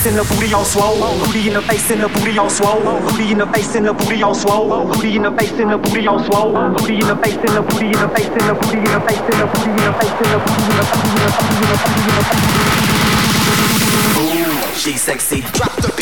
face and the booty on swole. Booty in the face and the booty on swole. Booty in the face and the booty on swole. Booty in the face and the booty on swole. Booty in the face and the booty in the face and the booty in the face and the booty in the face and the booty in the booty in the booty in the booty in the booty in the Ooh, she sexy. Drop the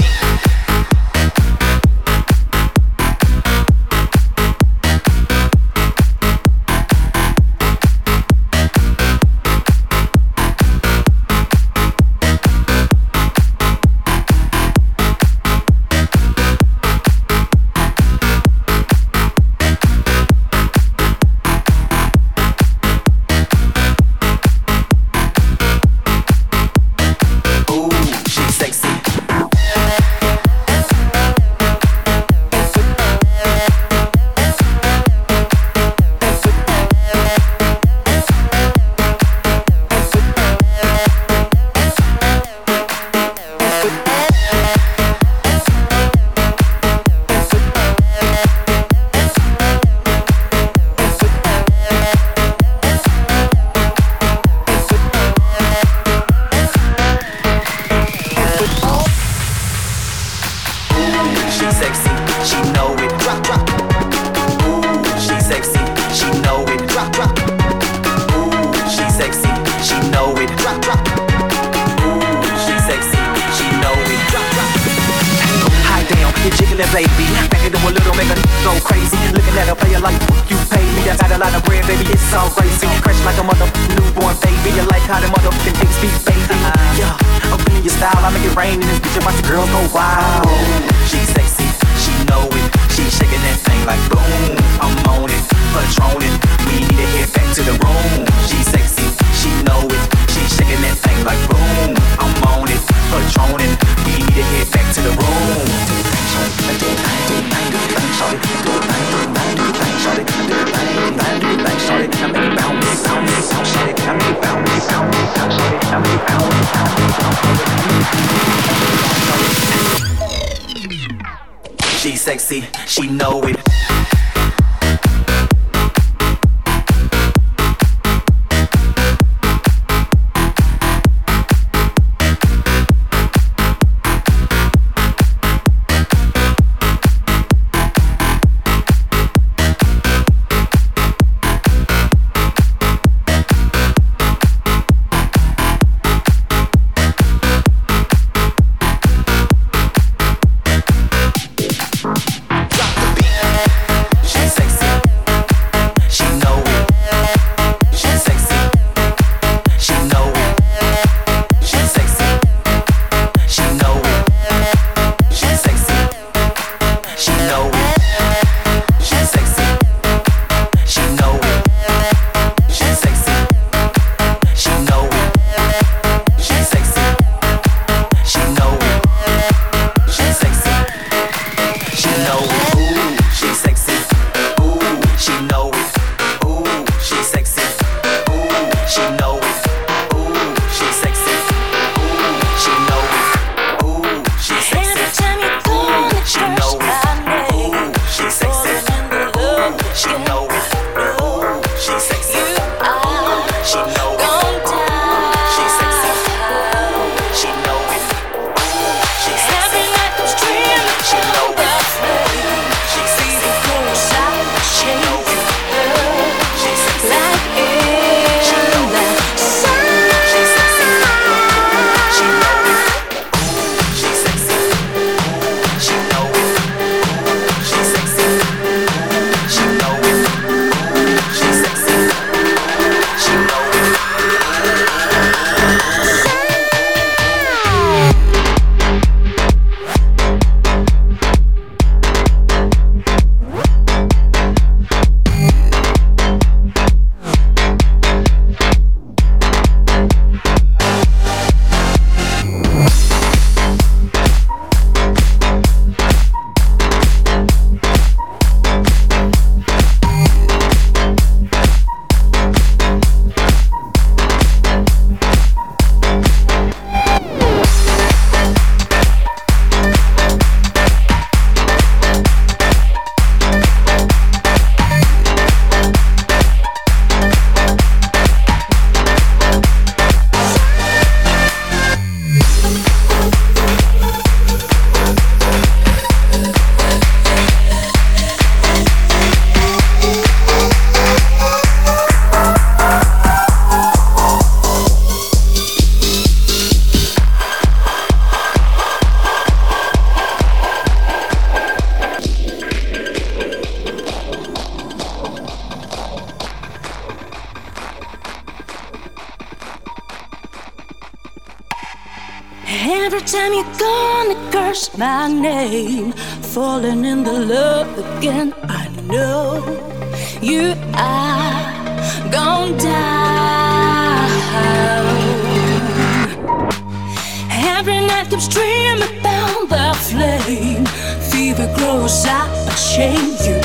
sexy, she know it. Drop, drop. Ooh, she sexy, she know it. Drop, drop. Ooh, she sexy, she know it. Drop, drop. Ooh, she sexy, she know it. Drop, drop. High down, you're jiggling, baby. Back it up a little, make her go crazy. Looking at her player like you pay me. I got a lot of bread, baby. It's all crazy. Crash like a mother newborn baby. You like how the motherfucking things be, baby. Uh-huh. Yeah, I'm feeling your style. I make it rain in this bitch. and watch the girls go wild. She's sexy know it. She shaking that thing like boom. I'm on it, patroning. We need to head back to the room. She sexy, she know it. She shaking that thing like boom. I'm on it, patroning. We need to head back to the room. I make it bounce, bounce, bounce, shawty. I make it bounce, bounce, bounce, shawty. I make it bounce, bounce, bounce, bounce, shawty. She sexy, she know it. Falling in the love again. I know you are gonna die. Every night keeps dreaming about the flame. Fever grows out, but shame you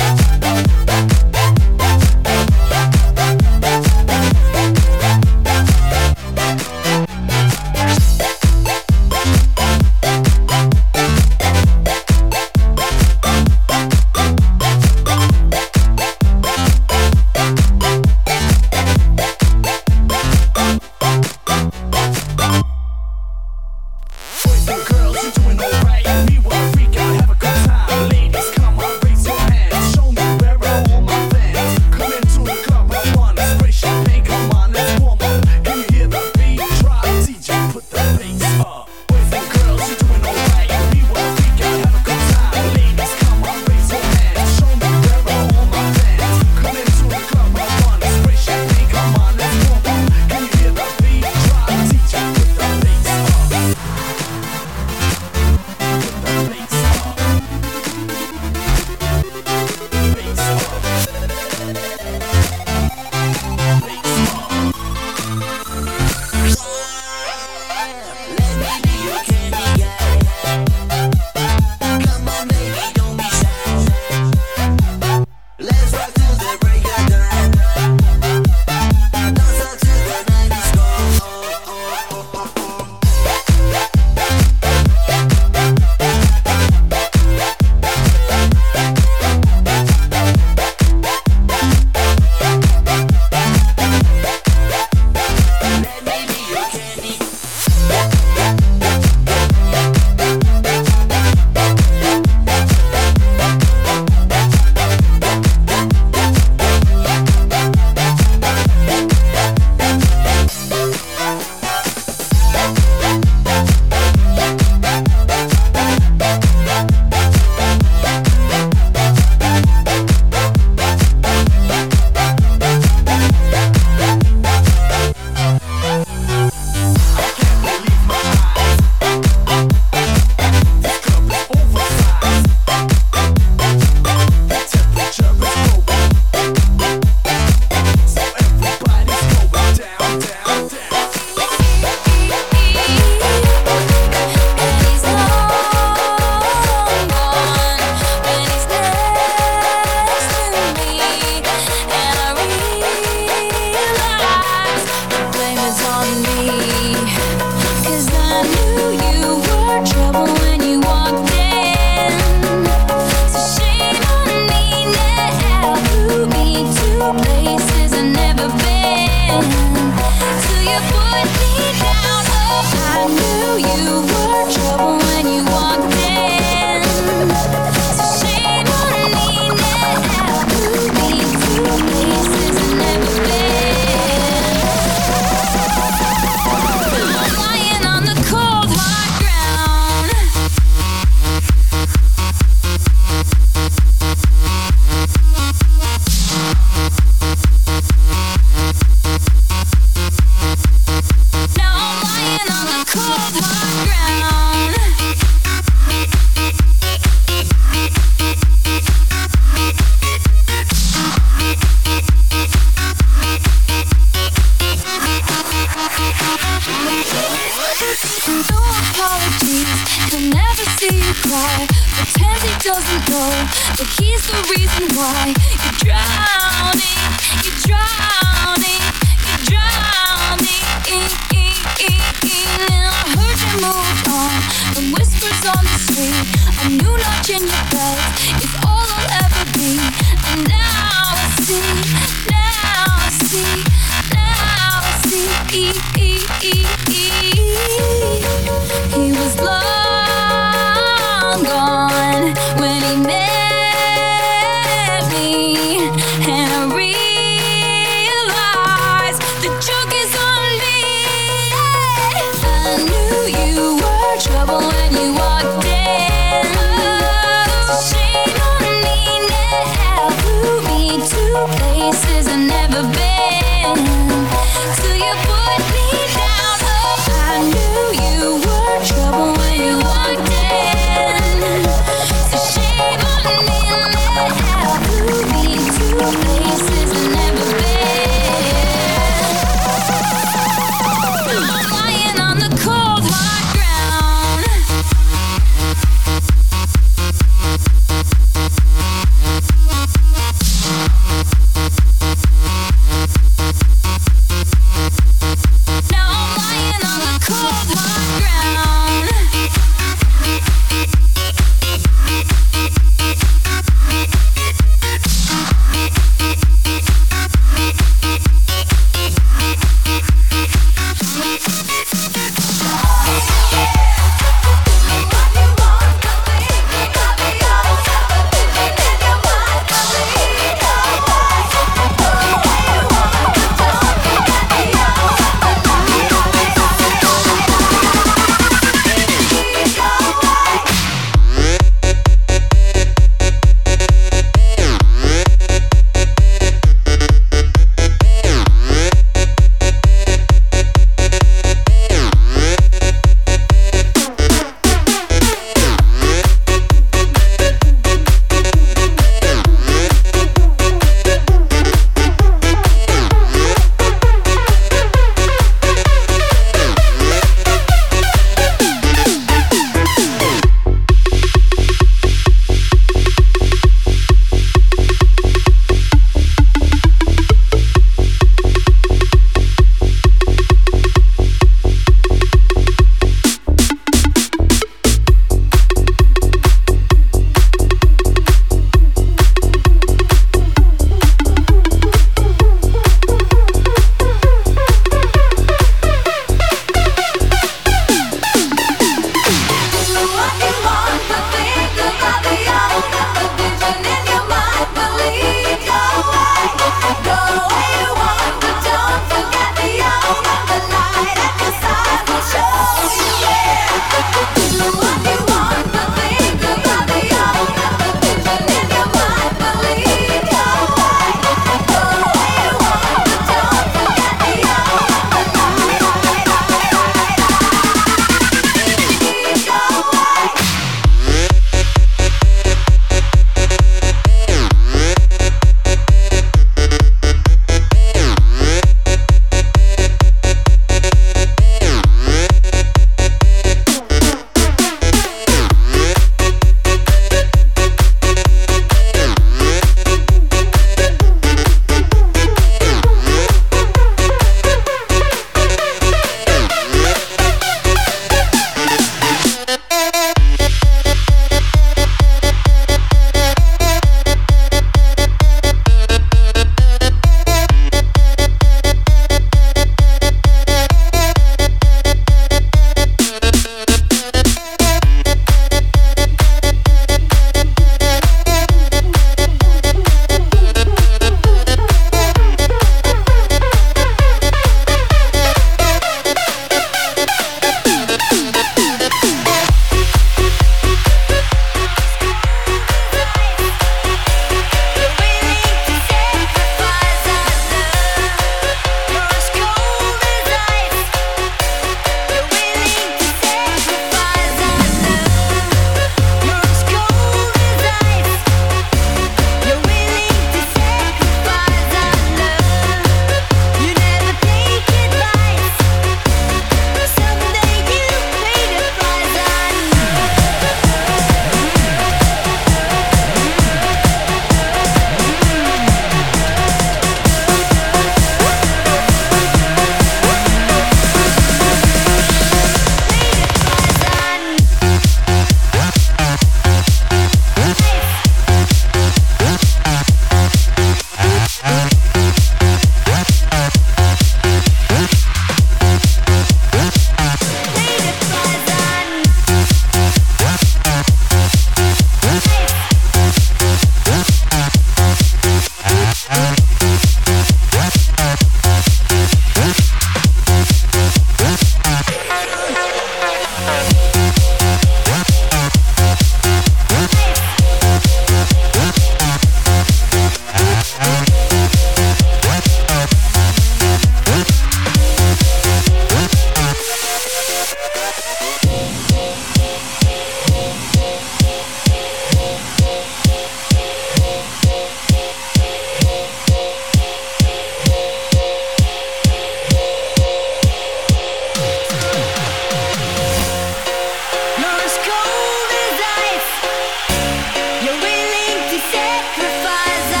sacrifice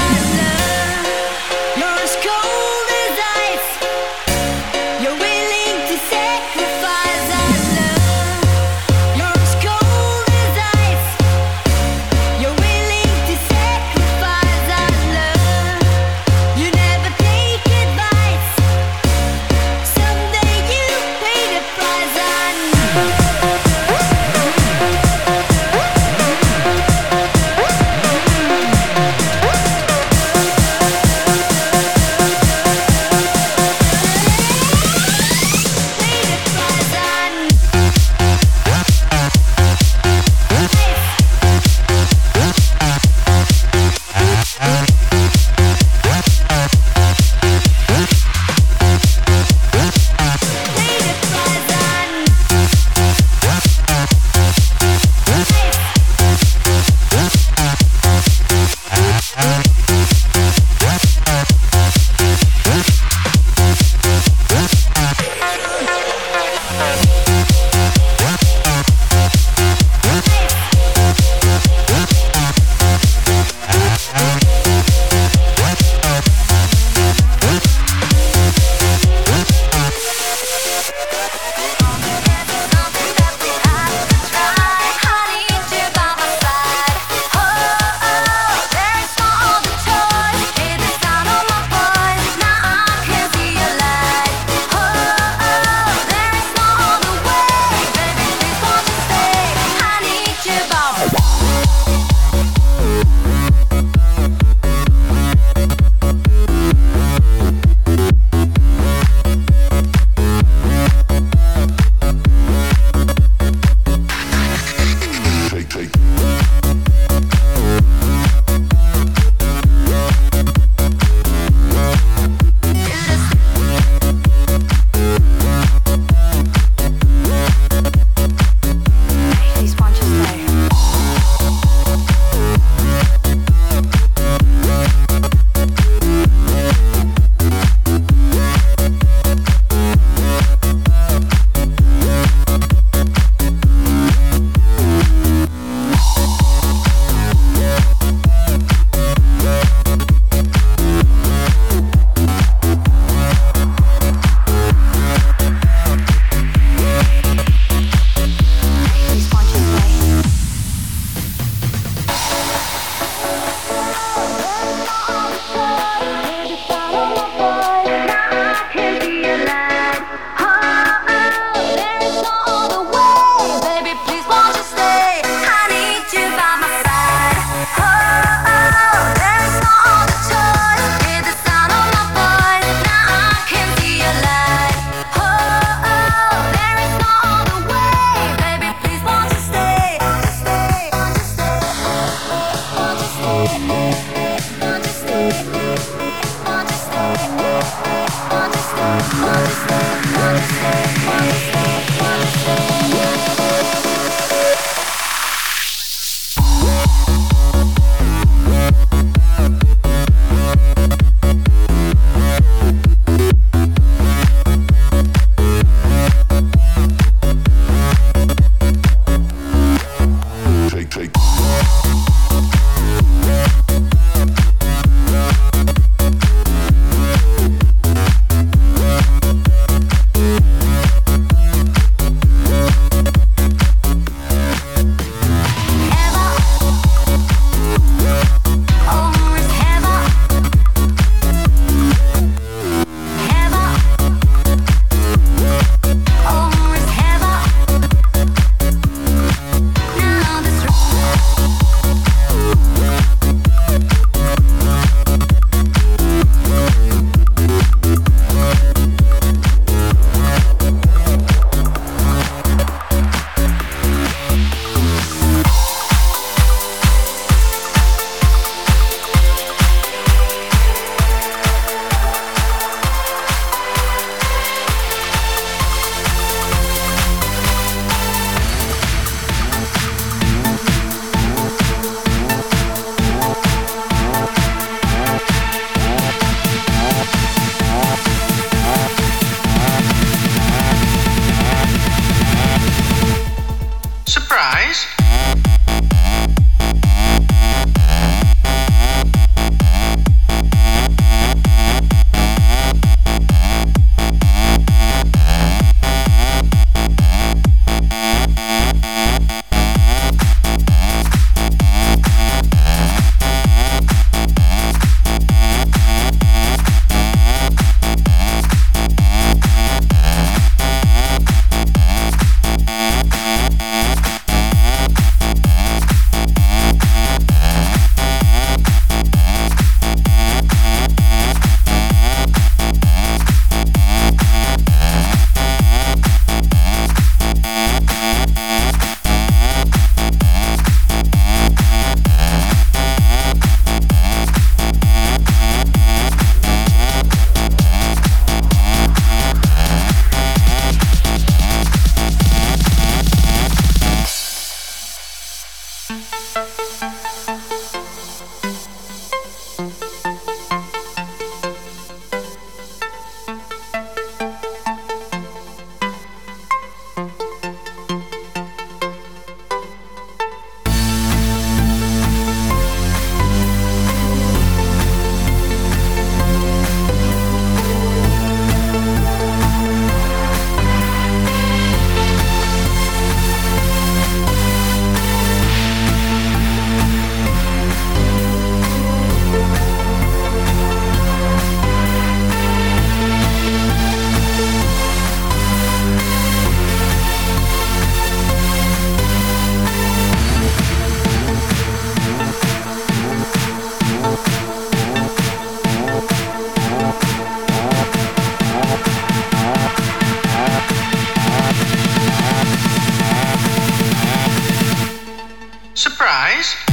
es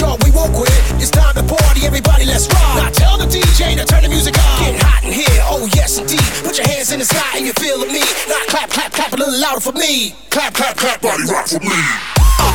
we won't quit. It's time to party, everybody let's rock. Now tell the DJ to turn the music on. Get hot in here, oh yes indeed. Put your hands in the sky and you feel me. Now clap, clap, clap a little louder for me. Clap, clap, clap, body rock for me.